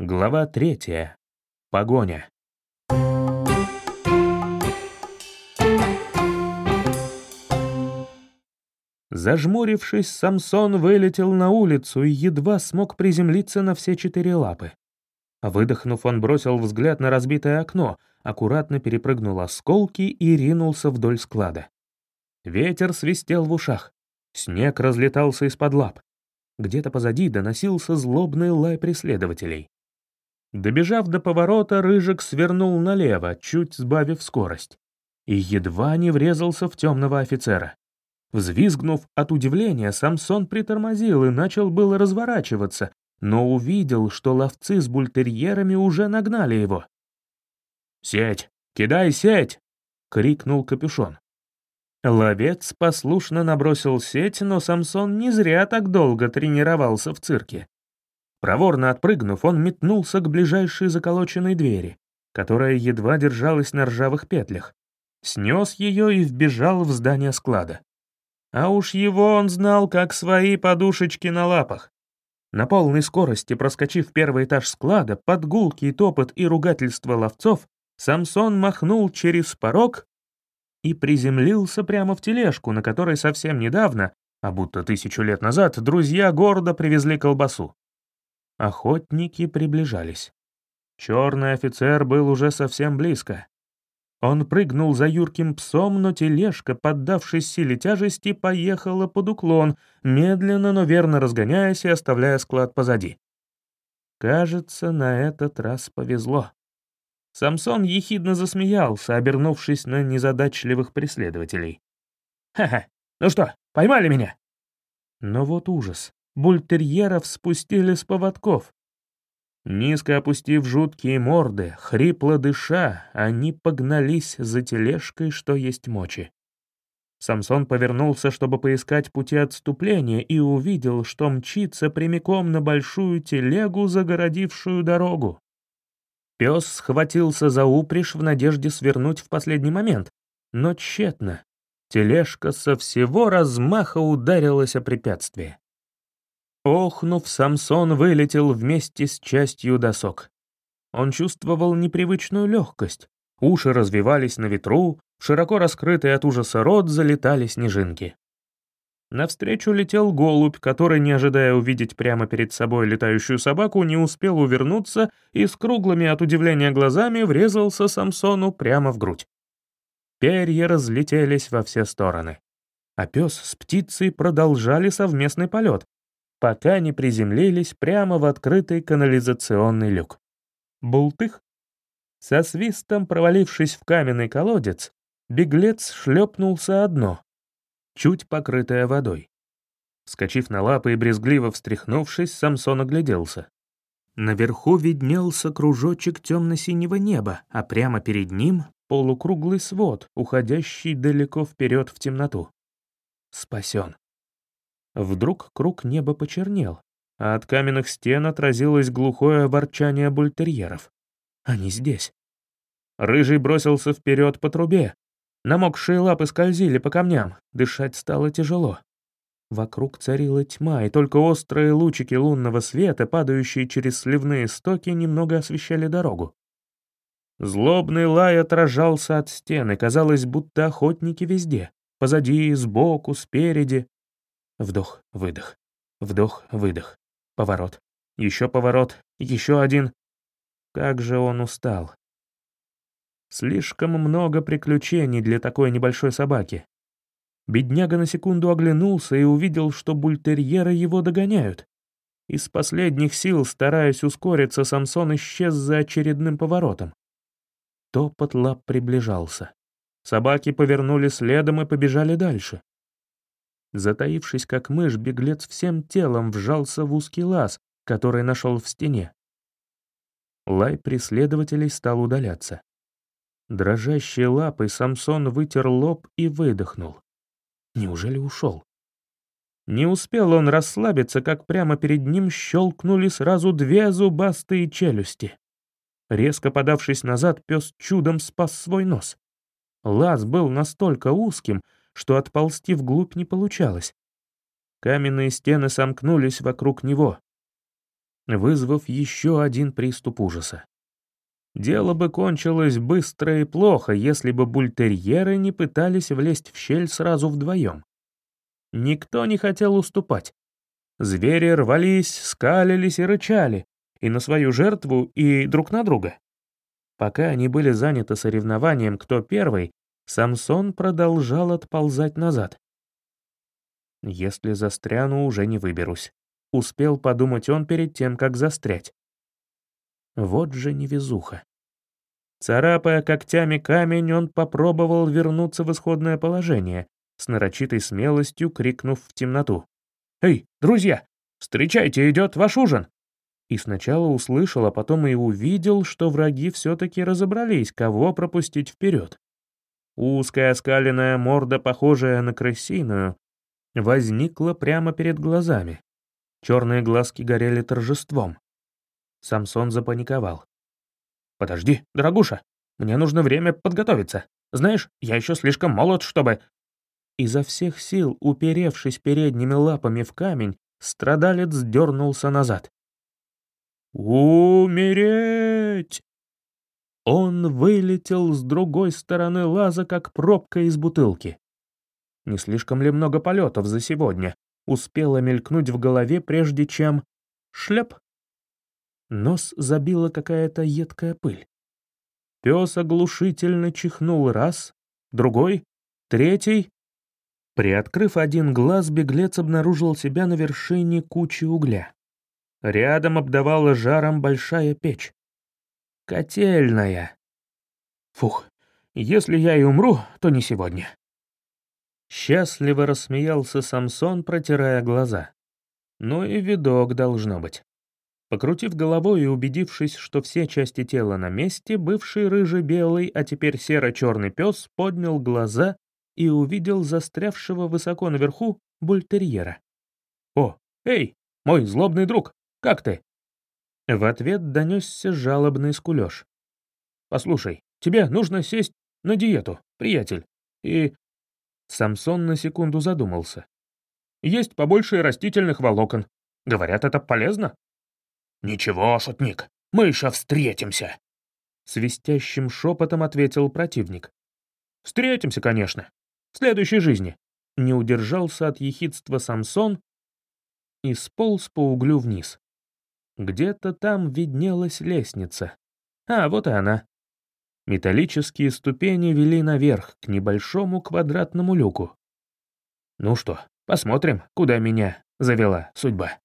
Глава третья. Погоня. Зажмурившись, Самсон вылетел на улицу и едва смог приземлиться на все четыре лапы. Выдохнув, он бросил взгляд на разбитое окно, аккуратно перепрыгнул осколки и ринулся вдоль склада. Ветер свистел в ушах. Снег разлетался из-под лап. Где-то позади доносился злобный лай преследователей. Добежав до поворота, Рыжик свернул налево, чуть сбавив скорость, и едва не врезался в темного офицера. Взвизгнув от удивления, Самсон притормозил и начал было разворачиваться, но увидел, что ловцы с бультерьерами уже нагнали его. «Сеть! Кидай сеть!» — крикнул капюшон. Ловец послушно набросил сеть, но Самсон не зря так долго тренировался в цирке. Проворно отпрыгнув, он метнулся к ближайшей заколоченной двери, которая едва держалась на ржавых петлях, снес ее и вбежал в здание склада. А уж его он знал, как свои подушечки на лапах. На полной скорости, проскочив первый этаж склада, под гулкий топот и ругательство ловцов, Самсон махнул через порог и приземлился прямо в тележку, на которой совсем недавно, а будто тысячу лет назад, друзья города привезли колбасу. Охотники приближались. Черный офицер был уже совсем близко. Он прыгнул за юрким псом, но тележка, поддавшись силе тяжести, поехала под уклон, медленно, но верно разгоняясь и оставляя склад позади. Кажется, на этот раз повезло. Самсон ехидно засмеялся, обернувшись на незадачливых преследователей. «Ха-ха, ну что, поймали меня?» Но вот ужас бультерьеров спустили с поводков. Низко опустив жуткие морды, хрипло дыша, они погнались за тележкой, что есть мочи. Самсон повернулся, чтобы поискать пути отступления, и увидел, что мчится прямиком на большую телегу, загородившую дорогу. Пес схватился за упряжь в надежде свернуть в последний момент, но тщетно. Тележка со всего размаха ударилась о препятствие. Охнув, Самсон вылетел вместе с частью досок. Он чувствовал непривычную легкость. Уши развивались на ветру, широко раскрытый от ужаса рот залетали снежинки. Навстречу летел голубь, который, не ожидая увидеть прямо перед собой летающую собаку, не успел увернуться и с круглыми от удивления глазами врезался Самсону прямо в грудь. Перья разлетелись во все стороны. А пес с птицей продолжали совместный полет, пока не приземлились прямо в открытый канализационный люк. Бултых. Со свистом провалившись в каменный колодец, беглец шлепнулся одно, чуть покрытое водой. Скочив на лапы и брезгливо встряхнувшись, Самсон огляделся. Наверху виднелся кружочек темно-синего неба, а прямо перед ним — полукруглый свод, уходящий далеко вперед в темноту. Спасен. Вдруг круг неба почернел, а от каменных стен отразилось глухое ворчание бультерьеров. Они здесь. Рыжий бросился вперед по трубе. Намокшие лапы скользили по камням, дышать стало тяжело. Вокруг царила тьма, и только острые лучики лунного света, падающие через сливные стоки, немного освещали дорогу. Злобный лай отражался от стены, казалось, будто охотники везде. Позади, сбоку, спереди. Вдох, выдох. Вдох, выдох. Поворот. Еще поворот. Еще один. Как же он устал. Слишком много приключений для такой небольшой собаки. Бедняга на секунду оглянулся и увидел, что бультерьеры его догоняют. Из последних сил, стараясь ускориться, Самсон исчез за очередным поворотом. Топот лап приближался. Собаки повернули следом и побежали дальше. Затаившись как мышь, беглец всем телом вжался в узкий лаз, который нашел в стене. Лай преследователей стал удаляться. Дрожащей лапой Самсон вытер лоб и выдохнул. Неужели ушел? Не успел он расслабиться, как прямо перед ним щелкнули сразу две зубастые челюсти. Резко подавшись назад, пес чудом спас свой нос. Лаз был настолько узким, что отползти вглубь не получалось. Каменные стены сомкнулись вокруг него. вызвав еще один приступ ужаса. Дело бы кончилось быстро и плохо, если бы бультерьеры не пытались влезть в щель сразу вдвоем. Никто не хотел уступать. Звери рвались, скалились и рычали, и на свою жертву, и друг на друга. Пока они были заняты соревнованием, кто первый, Самсон продолжал отползать назад. «Если застряну, уже не выберусь», — успел подумать он перед тем, как застрять. Вот же невезуха. Царапая когтями камень, он попробовал вернуться в исходное положение, с нарочитой смелостью крикнув в темноту. «Эй, друзья, встречайте, идет ваш ужин!» И сначала услышал, а потом и увидел, что враги все-таки разобрались, кого пропустить вперед. Узкая оскаленная морда, похожая на крысиную, возникла прямо перед глазами. Черные глазки горели торжеством. Самсон запаниковал. «Подожди, дорогуша, мне нужно время подготовиться. Знаешь, я еще слишком молод, чтобы...» Изо всех сил, уперевшись передними лапами в камень, страдалец дернулся назад. «Умереть!» Он вылетел с другой стороны лаза, как пробка из бутылки. Не слишком ли много полетов за сегодня? Успела мелькнуть в голове, прежде чем... Шляп! Нос забила какая-то едкая пыль. Пес оглушительно чихнул раз, другой, третий. Приоткрыв один глаз, беглец обнаружил себя на вершине кучи угля. Рядом обдавала жаром большая печь. Котельная. Фух, если я и умру, то не сегодня. Счастливо рассмеялся Самсон, протирая глаза. Ну и видок должно быть. Покрутив головой и убедившись, что все части тела на месте, бывший рыжий-белый, а теперь серо-черный пес поднял глаза и увидел застрявшего высоко наверху бультерьера. «О, эй, мой злобный друг, как ты?» В ответ донесся жалобный скулеж. «Послушай, тебе нужно сесть на диету, приятель, и...» Самсон на секунду задумался. «Есть побольше растительных волокон. Говорят, это полезно?» «Ничего, шутник, мы еще встретимся!» Свистящим шепотом ответил противник. «Встретимся, конечно. В следующей жизни». Не удержался от ехидства Самсон и сполз по углю вниз. Где-то там виднелась лестница. А, вот и она. Металлические ступени вели наверх, к небольшому квадратному люку. Ну что, посмотрим, куда меня завела судьба.